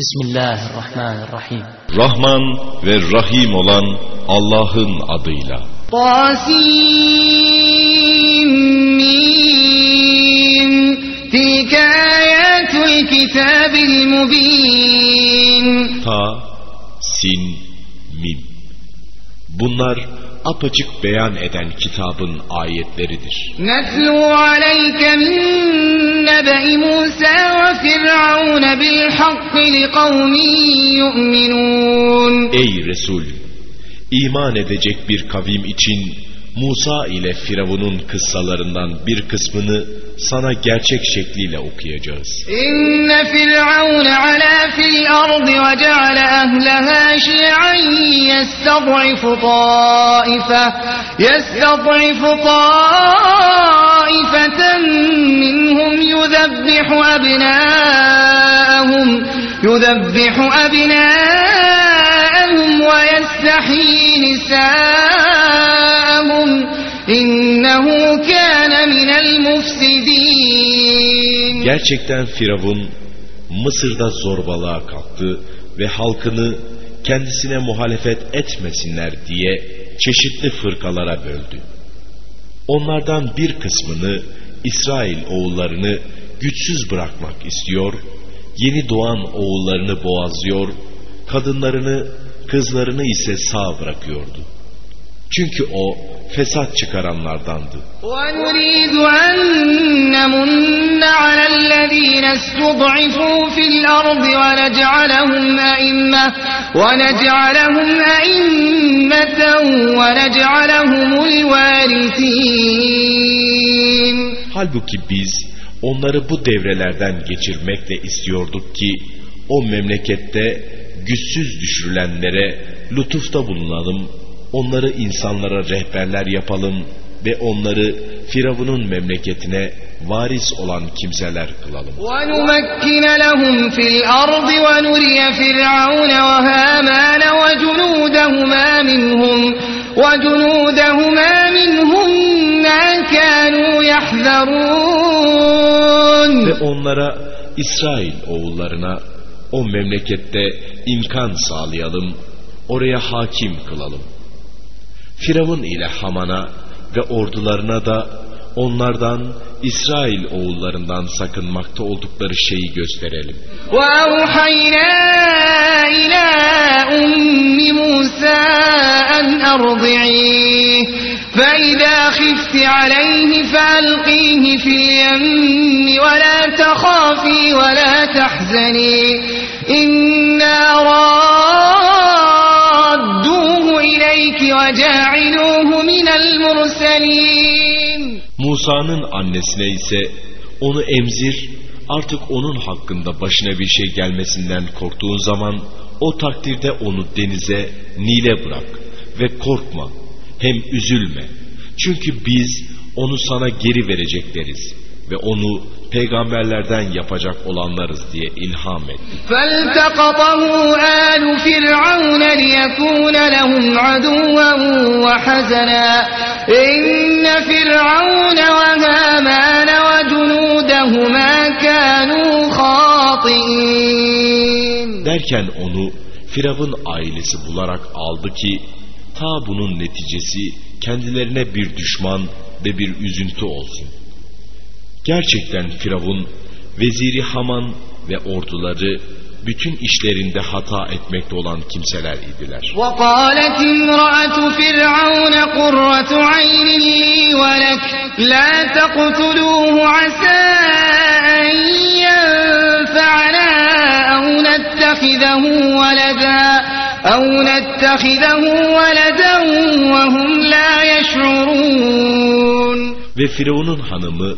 Bismillahirrahmanirrahim. Rahman ve Rahim olan Allah'ın adıyla. Tasimim. Tilke ayatul kitabil mubin. Ta, sin, mim. Bunlar apaçık beyan eden kitabın ayetleridir. Neslu aleyke min nebe'i Musa ve Fir'aun bil hakkı li yu'minun. Ey Resul! iman edecek bir kavim için Musa ile Firavun'un kıssalarından bir kısmını sana gerçek şekliyle okuyacağız. İnne firavun ala fil ardı ve ceale ehleha şi'an yestad'ifu taife yestad'ifu taifeten minhum yudebbihu ebnâehum yudebbihu ebnâehum ve yestahyi nisâehum İnnehu kâne minel mufsidin. Gerçekten Firavun Mısır'da zorbalığa kalktı ve halkını kendisine muhalefet etmesinler diye çeşitli fırkalara böldü. Onlardan bir kısmını İsrail oğullarını güçsüz bırakmak istiyor, yeni doğan oğullarını boğazlıyor, kadınlarını, kızlarını ise sağ bırakıyordu.'' Çünkü o fesat çıkaranlardandı. ونريد أن نمن على الذين استضعفوا في الأرض ونجعلهم أئمة ونجعلهم أئمة ونجعلهم الوارثين Halbuki biz onları bu devrelerden geçirmekle istiyorduk ki o memlekette güçsüz düşürülenlere lütufta bulunalım, onları insanlara rehberler yapalım ve onları Firavun'un memleketine varis olan kimseler kılalım. ونمكن لهم في الأرض ونري فرعون وهامان وجنودهما منهم وجنودهما منهم ما كانوا يحذرون Ve onlara İsrail oğullarına o memlekette imkan sağlayalım, oraya hakim kılalım. Firavun ile Haman'a ve ordularına da onlardan İsrail oğullarından sakınmakta oldukları şeyi gösterelim. وأوحينا إلى أم موسى أن أرضعيه فإذا خفت عليه فألقيه في اليم ولا تخافي ولا تحزني إنا رادوه إليك وجاعلوه من المرسلين Musa'nın annesine ise onu emzir, artık onun hakkında başına bir şey gelmesinden korktuğun zaman o takdirde onu denize, Nil'e bırak ve korkma, hem üzülme. Çünkü biz onu sana geri verecekleriz ve onu peygamberlerden yapacak olanlarız diye ilham ettik. فالتقطه آل فرعون ليكون لهم عدوا وحزنا إن فرعون وهامان وجنودهما كانوا خاطئين Derken onu Firavun ailesi bularak aldı ki ta bunun neticesi kendilerine bir düşman ve bir üzüntü olsun. Gerçekten Firavun, veziri Haman ve orduları bütün işlerinde hata etmekte olan kimseler idiler. وقالت امرأة فرعون قرة عين لي ولك لا تقتلوه عسى أن ينفعنا أو نتخذه ولدا أو نتخذه ولدا وهم لا يشعرون Ve Firavun'un hanımı,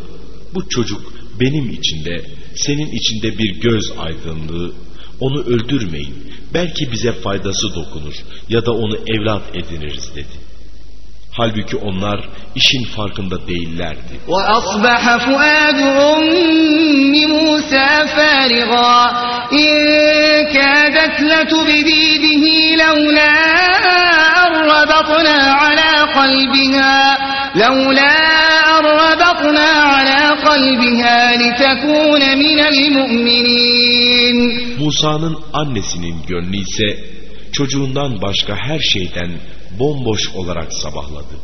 bu çocuk benim içinde, senin içinde bir göz aydınlığı, onu öldürmeyin, belki bize faydası dokunur ya da onu evlat ediniriz dedi. Halbuki onlar işin farkında değillerdi. وأصبح فؤاد أم موسى فارغا إن كادت لتبدي به لولا أن ربطنا على قلبها لولا أن ربطنا وربطنا على قلبها لتكون من المؤمنين Musa'nın annesinin gönlü ise çocuğundan başka her şeyden bomboş olarak sabahladı.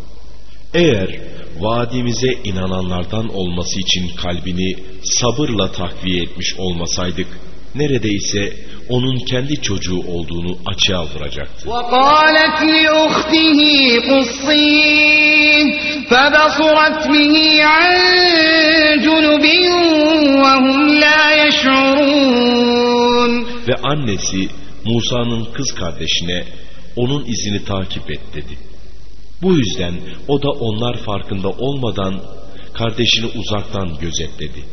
Eğer vaadimize inananlardan olması için kalbini sabırla takviye etmiş olmasaydık, neredeyse onun kendi çocuğu olduğunu açığa vuracaktı. وقالت لأخته قصيه فبصرت به عن جنب وهم لا يشعرون Ve annesi Musa'nın kız kardeşine onun izini takip et dedi. Bu yüzden o da onlar farkında olmadan kardeşini uzaktan gözetledi.